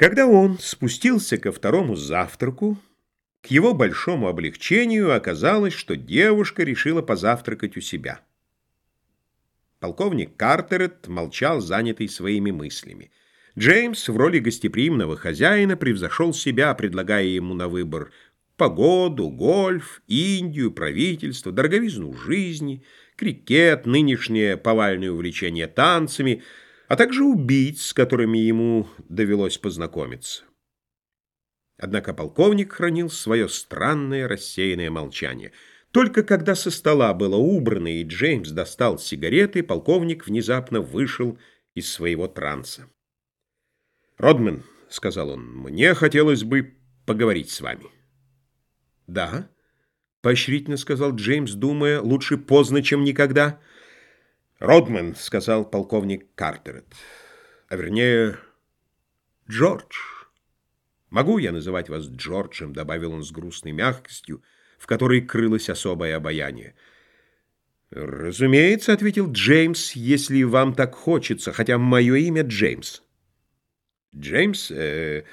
Когда он спустился ко второму завтраку, к его большому облегчению оказалось, что девушка решила позавтракать у себя. Полковник Картерет молчал, занятый своими мыслями. Джеймс в роли гостеприимного хозяина превзошел себя, предлагая ему на выбор погоду, гольф, Индию, правительство, дороговизну жизни, крикет, нынешнее повальное увлечение танцами — а также убийц, с которыми ему довелось познакомиться. Однако полковник хранил свое странное рассеянное молчание. Только когда со стола было убрано и Джеймс достал сигареты, полковник внезапно вышел из своего транса. «Родмен», — сказал он, — «мне хотелось бы поговорить с вами». «Да», — поощрительно сказал Джеймс, думая, — «лучше поздно, чем никогда». «Родмен», — сказал полковник Картерет, а вернее, Джордж. «Могу я называть вас Джорджем?» — добавил он с грустной мягкостью, в которой крылось особое обаяние. «Разумеется», — ответил Джеймс, — «если вам так хочется, хотя мое имя Джеймс». «Джеймс? Э,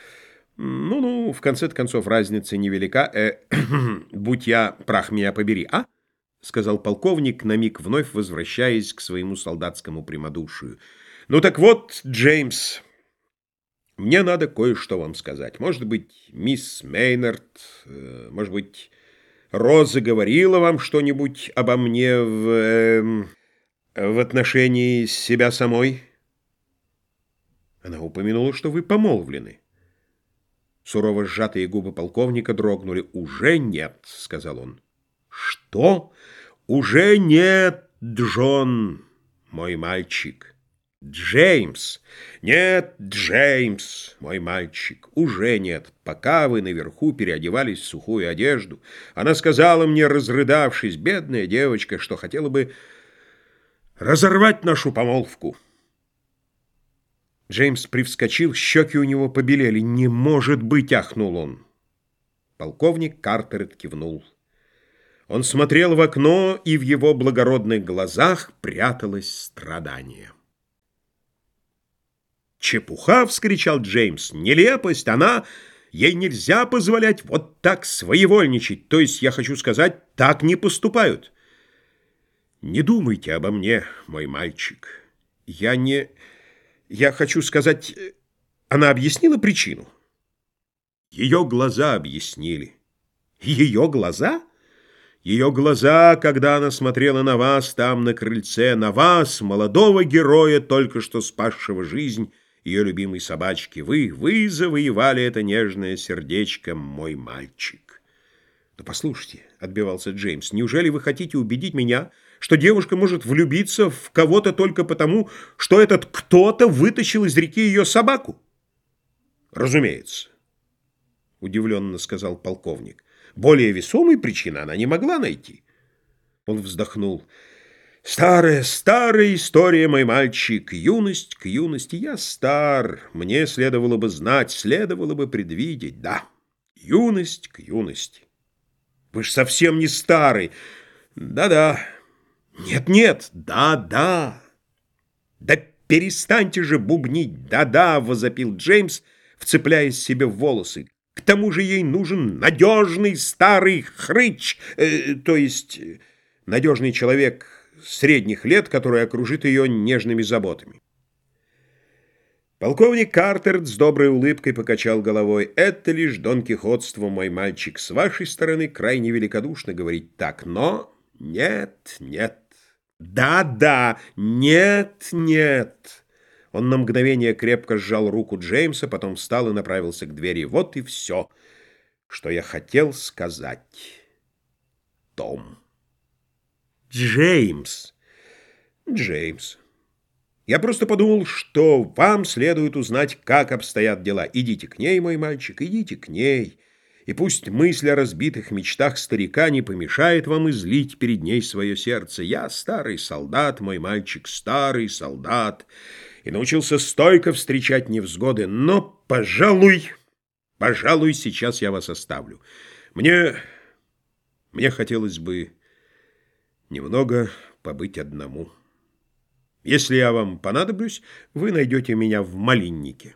ну-ну, в конце концов, разница невелика. Э, будь я, прах меня побери, а?» — сказал полковник, на миг вновь возвращаясь к своему солдатскому прямодушию. «Ну так вот, Джеймс, мне надо кое-что вам сказать. Может быть, мисс Мейнард, э, может быть, Роза говорила вам что-нибудь обо мне в, э, в отношении себя самой?» Она упомянула, что вы помолвлены. Сурово сжатые губы полковника дрогнули. «Уже нет», — сказал он. «Что?» «Уже нет, Джон, мой мальчик». «Джеймс! Нет, Джеймс, мой мальчик, уже нет. Пока вы наверху переодевались в сухую одежду, она сказала мне, разрыдавшись, бедная девочка, что хотела бы разорвать нашу помолвку». Джеймс привскочил, щеки у него побелели. «Не может быть!» — ахнул он. Полковник Картерет кивнул. Он смотрел в окно, и в его благородных глазах пряталось страдание. «Чепуха!» — вскричал Джеймс. «Нелепость! Она... Ей нельзя позволять вот так своевольничать. То есть, я хочу сказать, так не поступают. Не думайте обо мне, мой мальчик. Я не... Я хочу сказать... Она объяснила причину?» Ее глаза объяснили. Ее глаза? Ее глаза, когда она смотрела на вас там на крыльце, на вас, молодого героя, только что спасшего жизнь ее любимой собачки, вы, вы завоевали это нежное сердечко, мой мальчик. Да послушайте, — отбивался Джеймс, — неужели вы хотите убедить меня, что девушка может влюбиться в кого-то только потому, что этот кто-то вытащил из реки ее собаку? Разумеется, — удивленно сказал полковник. Более весомой причины она не могла найти. Он вздохнул. «Старая, старая история, мой мальчик, юность к юности. Я стар, мне следовало бы знать, следовало бы предвидеть. Да, юность к юности. Вы ж совсем не старый. Да-да. Нет-нет, да-да. Да перестаньте же бубнить «да-да», — возопил Джеймс, вцепляясь себе в волосы. К тому же ей нужен надежный старый хрыч, э, то есть э, надежный человек средних лет, который окружит ее нежными заботами. Полковник Картер с доброй улыбкой покачал головой. «Это лишь донкихотство, мой мальчик. С вашей стороны крайне великодушно говорить так, но нет, нет, да-да, нет, нет». Он на мгновение крепко сжал руку Джеймса, потом встал и направился к двери. Вот и все, что я хотел сказать. Том. Джеймс. Джеймс. Я просто подумал, что вам следует узнать, как обстоят дела. Идите к ней, мой мальчик, идите к ней. И пусть мысль о разбитых мечтах старика не помешает вам излить перед ней свое сердце. Я старый солдат, мой мальчик, старый солдат и научился стойко встречать невзгоды, но, пожалуй, пожалуй, сейчас я вас оставлю. Мне, мне хотелось бы немного побыть одному. Если я вам понадоблюсь, вы найдете меня в малиннике.